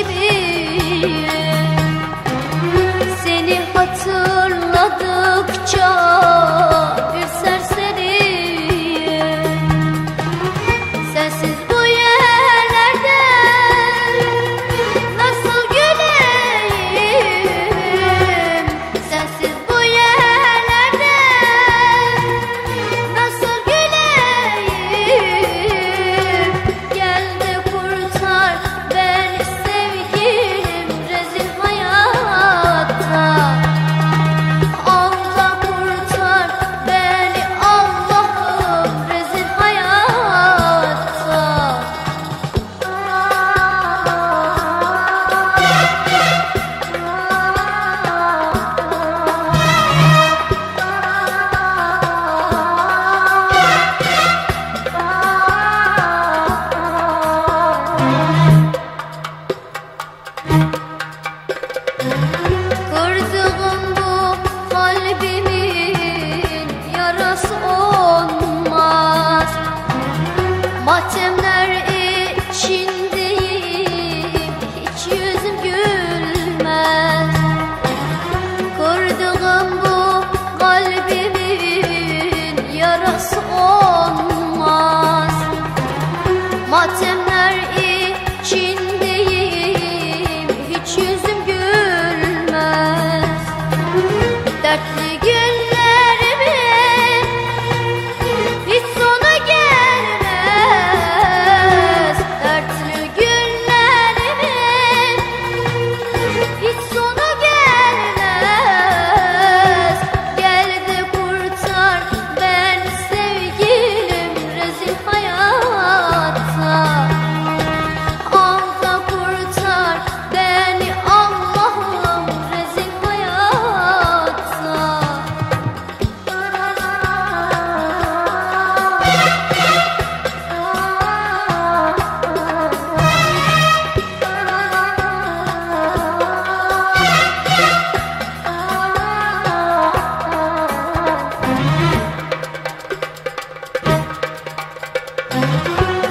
gibiyim Seni hatırladıkça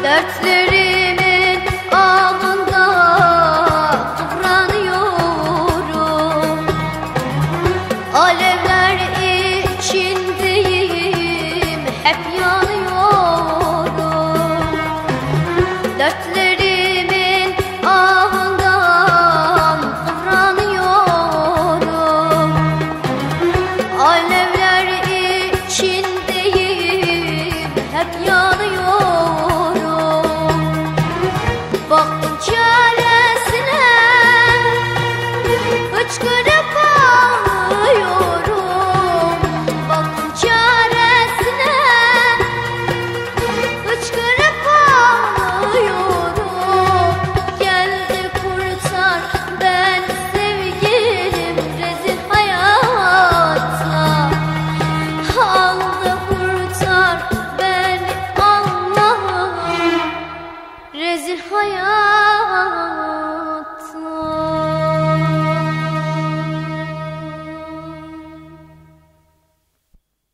Dertlerimin ağında kıvranıyorum Alevler içindeyim hep yanıyorum. Dertlerimin ahından kıvranıyorum Alevler içindeyim hep yanıyorum.